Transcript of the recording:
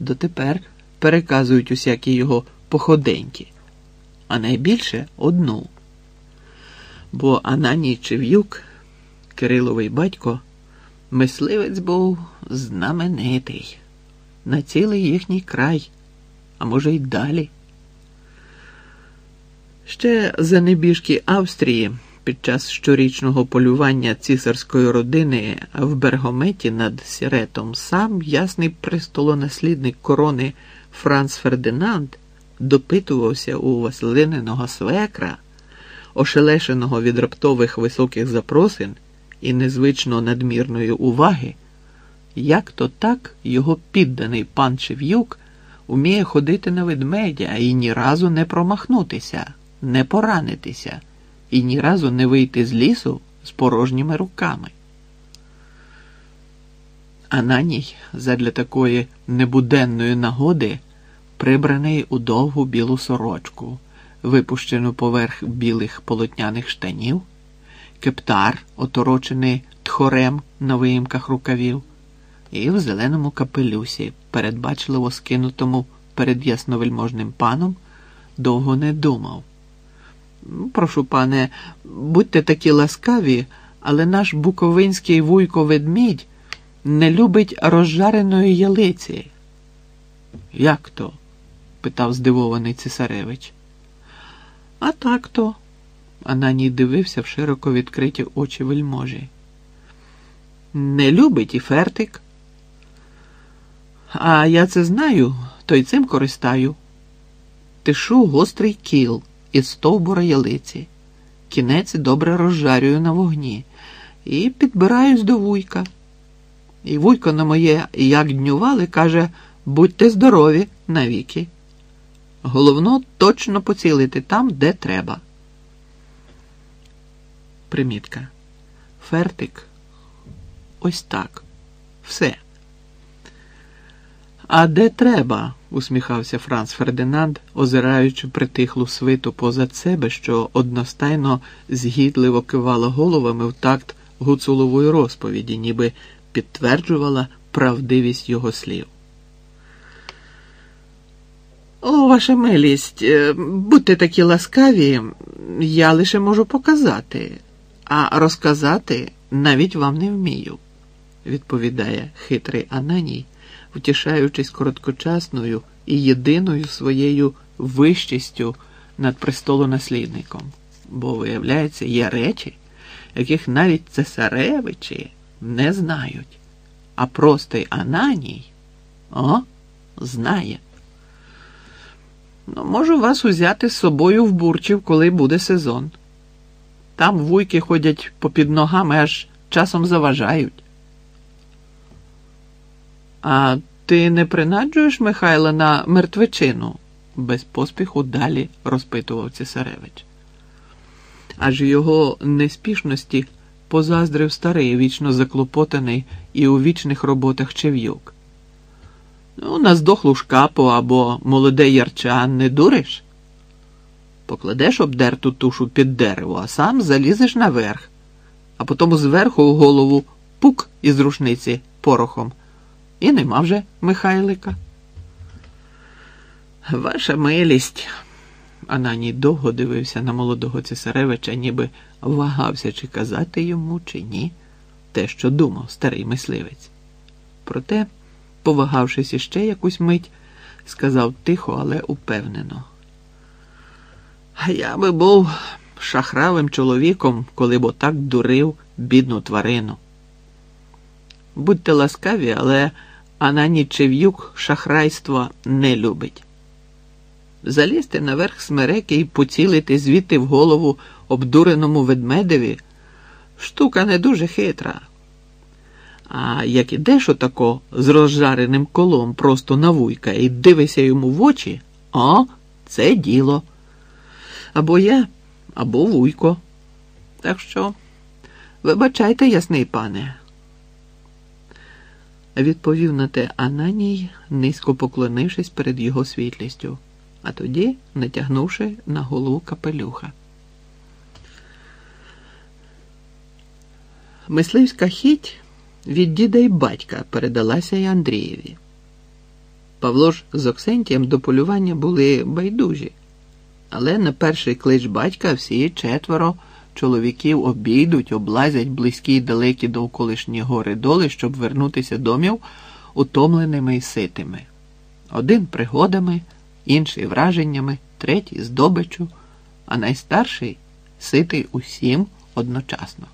дотепер переказують усякі його походеньки, а найбільше одну. Бо Ананій Чев'юк, Кириловий батько, мисливець був знаменитий на цілий їхній край, а може й далі. Ще за небіжки Австрії під час щорічного полювання цісарської родини в Бергометі над Сіретом сам ясний престолонаслідник корони Франц Фердинанд допитувався у Василининого свекра, ошелешеного від раптових високих запросин і незвично надмірної уваги, як то так його підданий пан Чев'юк уміє ходити на ведмедя і ні разу не промахнутися, не поранитися і ні разу не вийти з лісу з порожніми руками. Ананій задля такої небуденної нагоди, прибраний у довгу білу сорочку, випущену поверх білих полотняних штанів, кептар, оторочений тхорем на виїмках рукавів, і в зеленому капелюсі, передбачливо скинутому перед ясновельможним паном, довго не думав. Прошу, пане, будьте такі ласкаві, але наш буковинський вуйко ведмідь не любить розжареної ялиці. Як то? питав здивований цесаревич. А так то. Ананій дивився в широко відкриті очі вельможі. Не любить і фертик. А я це знаю, то й цим користаю. Тишу гострий кіл із стовбура ялиці. Кінець добре розжарюю на вогні і підбираюсь до вуйка. І вуйко на моє, як днювали, каже будьте здорові навіки. Головно точно поцілити там, де треба. Примітка. Фертик. Ось так. Все. А де треба? Усміхався Франц Фердинанд, озираючи притихлу свиту позад себе, що одностайно згідливо кивала головами в такт гуцулової розповіді, ніби підтверджувала правдивість його слів. О, ваша милість, е, будьте такі ласкаві, я лише можу показати, а розказати навіть вам не вмію, відповідає хитрий Ананій втішаючись короткочасною і єдиною своєю вищістю над престолонаслідником. Бо, виявляється, є речі, яких навіть цесаревичі не знають, а простий Ананій о, знає. Ну, Можу вас узяти з собою в Бурчів, коли буде сезон. Там вуйки ходять попід ногами, аж часом заважають. А ти не принаджуєш Михайла на мертвечину? без поспіху далі розпитував цесаревич. Аж його неспішності позаздрив старий, вічно заклопотаний і у вічних роботах чев'юк. Ну, на здохлу шкапу або молоде ярча не дуриш? Покладеш обдерту тушу під дерево, а сам залізеш наверх, а потім зверху у голову пук із рушниці порохом. І нема вже Михайлика. Ваша милість. Ананій довго дивився на молодого цесаревича, ніби вагався, чи казати йому, чи ні, те, що думав старий мисливець. Проте, повагавшись іще якусь мить, сказав тихо, але упевнено. А я би був шахравим чоловіком, коли б отак дурив бідну тварину. Будьте ласкаві, але Анані Чев'юк шахрайства не любить. Залізти наверх смереки і поцілити звідти в голову обдуреному ведмедеві штука не дуже хитра. А як ідеш отако з розжареним колом просто на вуйка і дивишся йому в очі, о, це діло. Або я, або вуйко. Так що, вибачайте, ясний пане відповів на те Ананій, низько поклонившись перед його світлістю, а тоді натягнувши на голову капелюха. Мисливська хіть від діда й батька передалася й Андрієві. Павло ж з Оксентієм до полювання були байдужі, але на перший клич батька всі четверо чоловіків обійдуть, облазять близькі й далекі довколишні гори доли, щоб вернутися домів утомленими й ситими. Один пригодами, інший враженнями, третій здобичу, а найстарший ситий усім одночасно.